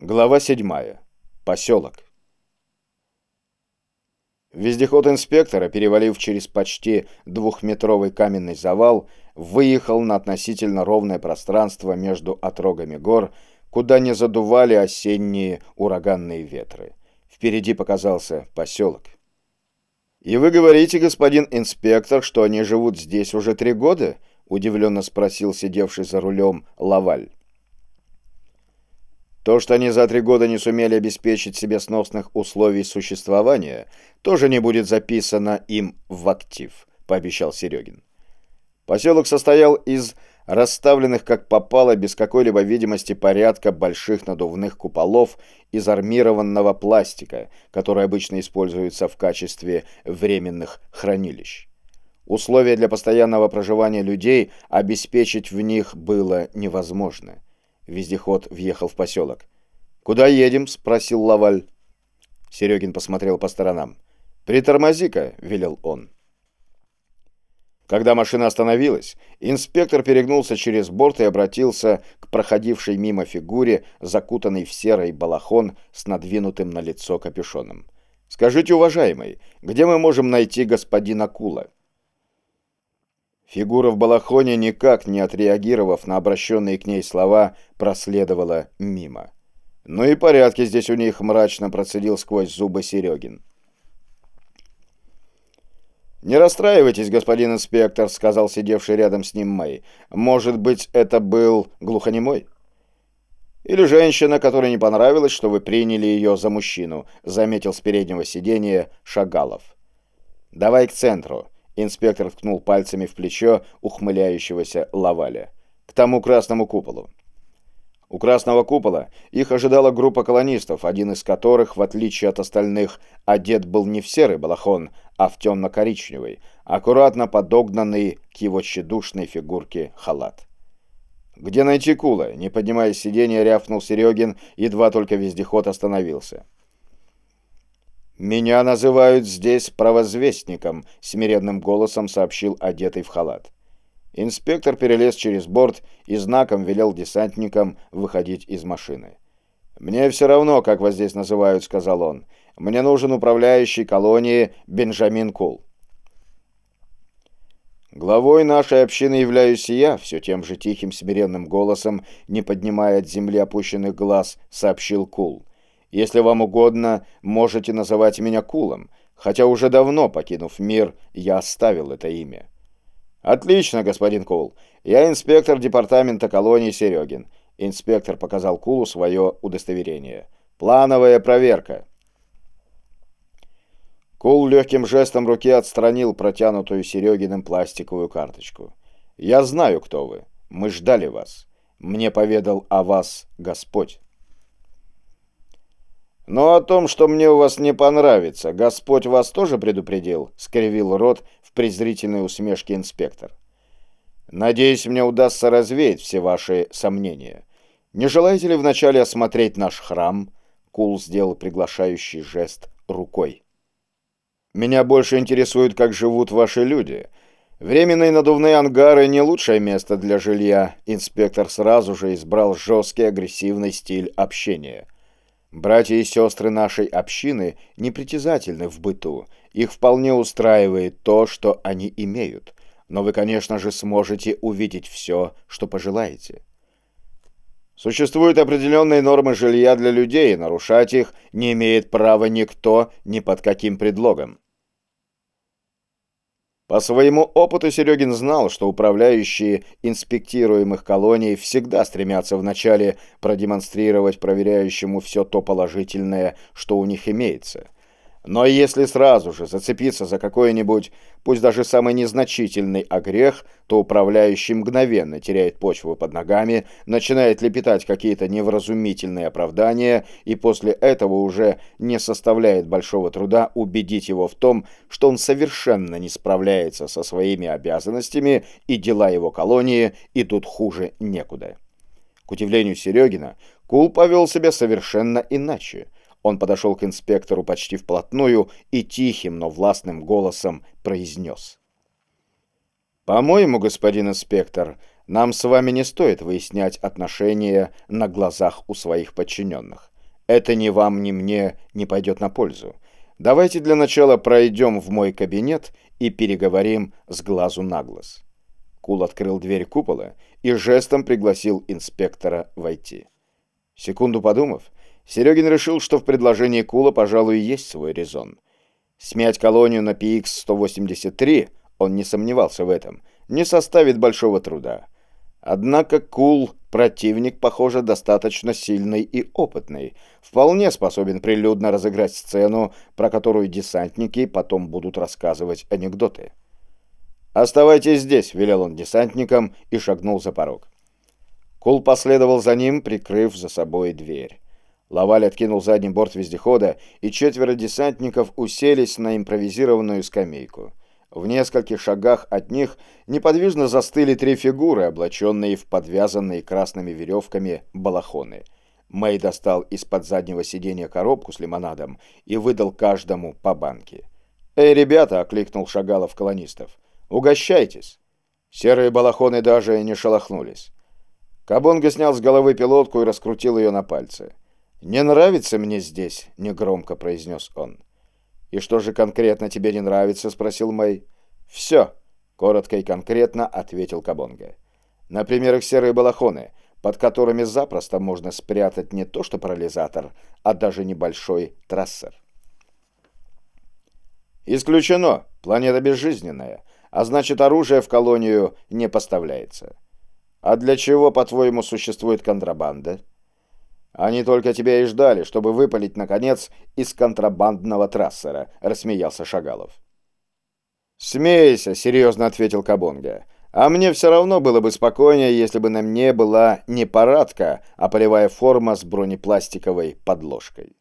Глава 7. Поселок. Вездеход инспектора, перевалив через почти двухметровый каменный завал, выехал на относительно ровное пространство между отрогами гор, куда не задували осенние ураганные ветры. Впереди показался поселок. «И вы говорите, господин инспектор, что они живут здесь уже три года?» — удивленно спросил сидевший за рулем Лаваль. То, что они за три года не сумели обеспечить себе сносных условий существования, тоже не будет записано им в актив, пообещал Серегин. Поселок состоял из расставленных как попало без какой-либо видимости порядка больших надувных куполов из армированного пластика, который обычно используется в качестве временных хранилищ. Условия для постоянного проживания людей обеспечить в них было невозможно. Вездеход въехал в поселок. «Куда едем?» — спросил Лаваль. Серегин посмотрел по сторонам. «Притормози-ка», — велел он. Когда машина остановилась, инспектор перегнулся через борт и обратился к проходившей мимо фигуре, закутанной в серый балахон с надвинутым на лицо капюшоном. «Скажите, уважаемый, где мы можем найти господина Кула?» Фигура в балахоне, никак не отреагировав на обращенные к ней слова, проследовала мимо. «Ну и порядки здесь у них», — мрачно процедил сквозь зубы Серегин. «Не расстраивайтесь, господин инспектор», — сказал сидевший рядом с ним Мэй. «Может быть, это был глухонемой?» «Или женщина, которой не понравилось, что вы приняли ее за мужчину», — заметил с переднего сиденья Шагалов. «Давай к центру». Инспектор ткнул пальцами в плечо ухмыляющегося Лаваля. «К тому красному куполу». У красного купола их ожидала группа колонистов, один из которых, в отличие от остальных, одет был не в серый балахон, а в темно-коричневый, аккуратно подогнанный к его тщедушной фигурке халат. «Где найти Кула?» — не поднимая сиденья, рявкнул Серегин, едва только вездеход остановился. «Меня называют здесь провозвестником», — смиренным голосом сообщил одетый в халат. Инспектор перелез через борт и знаком велел десантникам выходить из машины. «Мне все равно, как вас здесь называют», — сказал он. «Мне нужен управляющий колонии Бенджамин Кул». «Главой нашей общины являюсь я», — все тем же тихим смиренным голосом, не поднимая от земли опущенных глаз, сообщил Кул. Если вам угодно, можете называть меня Кулом, хотя уже давно, покинув мир, я оставил это имя. Отлично, господин Кул. Я инспектор департамента колонии Серегин. Инспектор показал Кулу свое удостоверение. Плановая проверка. Кул легким жестом руки отстранил протянутую Серегиным пластиковую карточку. «Я знаю, кто вы. Мы ждали вас. Мне поведал о вас Господь». «Но о том, что мне у вас не понравится, Господь вас тоже предупредил?» — скривил рот в презрительной усмешке инспектор. «Надеюсь, мне удастся развеять все ваши сомнения. Не желаете ли вначале осмотреть наш храм?» Кул сделал приглашающий жест рукой. «Меня больше интересует, как живут ваши люди. Временные надувные ангары — не лучшее место для жилья». Инспектор сразу же избрал жесткий агрессивный стиль общения — Братья и сестры нашей общины непритязательны в быту. Их вполне устраивает то, что они имеют. Но вы, конечно же, сможете увидеть все, что пожелаете. Существуют определенные нормы жилья для людей, нарушать их не имеет права никто ни под каким предлогом. По своему опыту Серегин знал, что управляющие инспектируемых колоний всегда стремятся вначале продемонстрировать проверяющему все то положительное, что у них имеется – но если сразу же зацепиться за какой-нибудь, пусть даже самый незначительный огрех, то управляющий мгновенно теряет почву под ногами, начинает лепетать какие-то невразумительные оправдания и после этого уже не составляет большого труда убедить его в том, что он совершенно не справляется со своими обязанностями и дела его колонии идут хуже некуда. К удивлению Серегина, Кул повел себя совершенно иначе – он подошел к инспектору почти вплотную и тихим, но властным голосом произнес. «По-моему, господин инспектор, Нам с вами не стоит выяснять отношения на глазах у своих подчиненных. Это ни вам, ни мне не пойдет на пользу. Давайте для начала пройдем в мой кабинет и переговорим с глазу на глаз». Кул открыл дверь купола и жестом пригласил инспектора войти. Секунду подумав, Серегин решил, что в предложении Кула, пожалуй, есть свой резон. Смять колонию на PX-183, он не сомневался в этом, не составит большого труда. Однако Кул, противник, похоже, достаточно сильный и опытный, вполне способен прилюдно разыграть сцену, про которую десантники потом будут рассказывать анекдоты. «Оставайтесь здесь», — велел он десантникам и шагнул за порог. Кул последовал за ним, прикрыв за собой дверь. Лаваль откинул задний борт вездехода, и четверо десантников уселись на импровизированную скамейку. В нескольких шагах от них неподвижно застыли три фигуры, облаченные в подвязанные красными веревками балахоны. Мэй достал из-под заднего сиденья коробку с лимонадом и выдал каждому по банке. «Эй, ребята!» — окликнул Шагалов колонистов. «Угощайтесь!» Серые балахоны даже не шелохнулись. Кабонга снял с головы пилотку и раскрутил ее на пальце. «Не нравится мне здесь», — негромко произнес он. «И что же конкретно тебе не нравится?» — спросил Мэй. «Все», — коротко и конкретно ответил Кабонга. «Например, их серые балахоны, под которыми запросто можно спрятать не то что парализатор, а даже небольшой трассер». «Исключено. Планета безжизненная, а значит, оружие в колонию не поставляется». «А для чего, по-твоему, существует контрабанда?» «Они только тебя и ждали, чтобы выпалить, наконец, из контрабандного трассера», — рассмеялся Шагалов. «Смейся», — серьезно ответил Кабонга. «А мне все равно было бы спокойнее, если бы на мне была не парадка, а полевая форма с бронепластиковой подложкой».